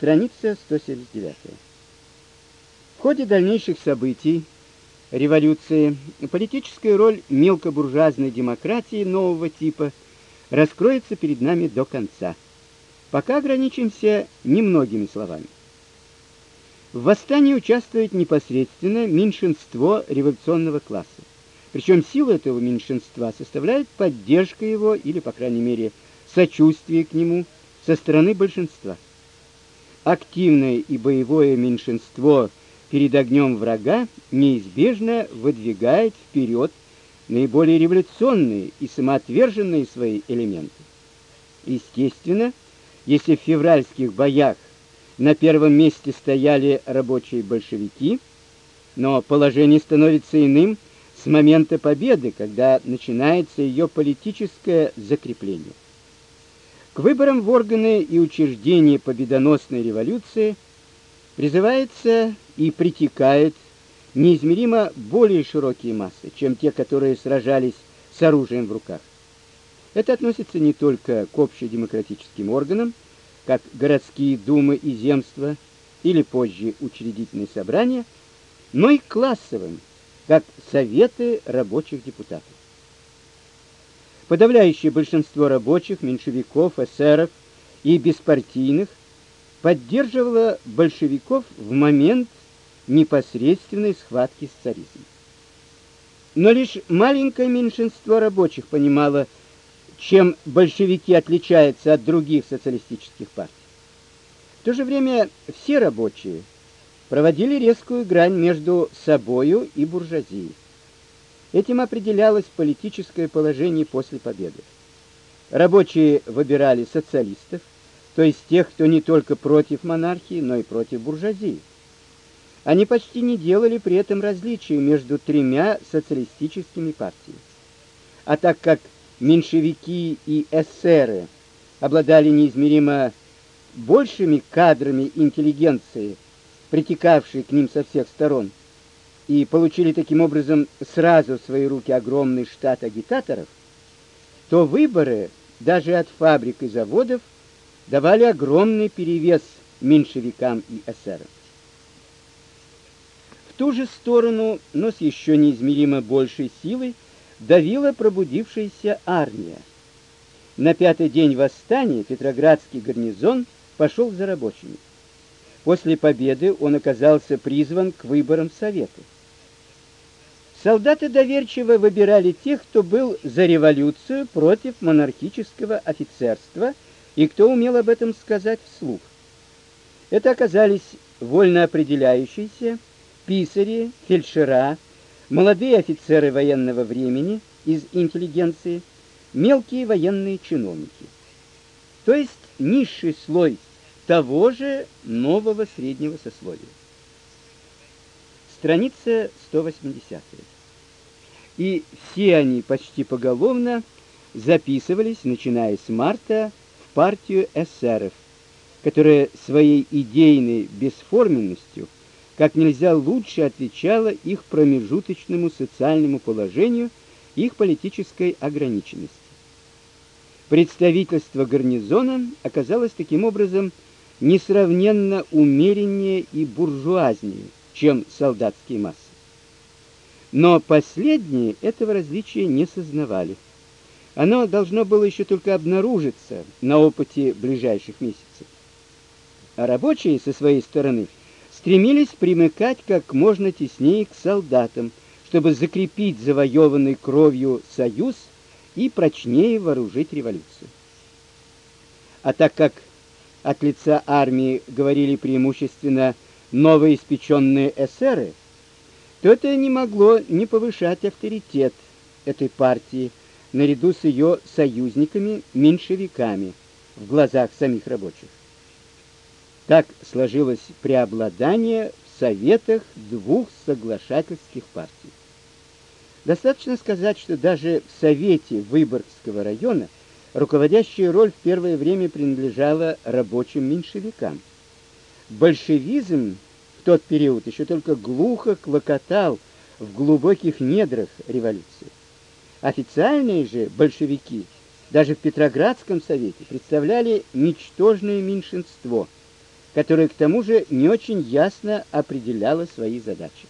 Страница 179. В ходе дальнейших событий революции политическая роль мелкобуржуазной демократии нового типа раскроется перед нами до конца. Пока ограничимся немногими словами. В восстании участвует непосредственно меньшинство революционного класса. Причем сила этого меньшинства составляет поддержка его или, по крайней мере, сочувствие к нему со стороны большинства. Активное и боевое меньшинство перед огнем врага неизбежно выдвигает вперед наиболее революционные и самоотверженные свои элементы. Естественно, если в февральских боях на первом месте стояли рабочие большевики, но положение становится иным с момента победы, когда начинается ее политическое закрепление. К выборам в органы и учреждения победоносной революции призывается и притекает неизмеримо более широкие массы, чем те, которые сражались с оружием в руках. Это относится не только к общедемократическим органам, как городские думы и земства или позже учредительные собрания, но и к классовым, как советы рабочих депутатов. Подавляющее большинство рабочих, меньшевиков, эсеров и беспартийных поддерживало большевиков в момент непосредственной схватки с царизмом. Но лишь маленькое меньшинство рабочих понимало, чем большевики отличаются от других социалистических партий. В то же время все рабочие проводили резкую грань между собою и буржуазией. Этим определялось политическое положение после победы. Рабочие выбирали социалистов, то есть тех, кто не только против монархии, но и против буржуазии. Они почти не делали при этом различия между тремя социалистическими партиями. А так как меньшевики и эсеры обладали неизмеримо большими кадрами интеллигенции, притекавшей к ним со всех сторон, и получили таким образом сразу в свои руки огромный штат агитаторов, то выборы даже от фабрик и заводов давали огромный перевес меньшевикам и эсерам ту же сторону, но с еще неизмеримо большей силой, давила пробудившаяся армия. На пятый день восстания Петроградский гарнизон пошел за рабочими. После победы он оказался призван к выборам совета. Солдаты доверчиво выбирали тех, кто был за революцию против монархического офицерства и кто умел об этом сказать вслух. Это оказались вольно определяющиеся писари, фельдшера, молодые офицеры военного времени из интеллигенции, мелкие военные чиновники. То есть низший слой того же нового среднего сословия. Страница 180. И все они почти поголовно записывались, начиная с марта, в партию эсеров, которая своей идейной бесформенностью – как нельзя лучше отвечала их промежуточному социальному положению, их политической ограниченности. Представительство гарнизона оказалось таким образом несравненно умереннее и буржуазнее, чем солдатские массы. Но последние этого различия не сознавали. Оно должно было еще только обнаружиться на опыте ближайших месяцев. А рабочие со своей стороны – стремились примыкать как можно теснее к солдатам, чтобы закрепить завоеванный кровью союз и прочнее вооружить революцию. А так как от лица армии говорили преимущественно новоиспеченные эсеры, то это не могло не повышать авторитет этой партии наряду с ее союзниками-меньшевиками в глазах самих рабочих. Так сложилось преобладание в советах двух соглашательских партий. Достаточно сказать, что даже в совете Выборгского района руководящая роль в первое время принадлежала рабочим меньшевикам. Большевизм в тот период еще только глухо клокотал в глубоких недрах революции. Официальные же большевики даже в Петроградском совете представляли ничтожное меньшинство – которая к тому же не очень ясно определяла свои задачи.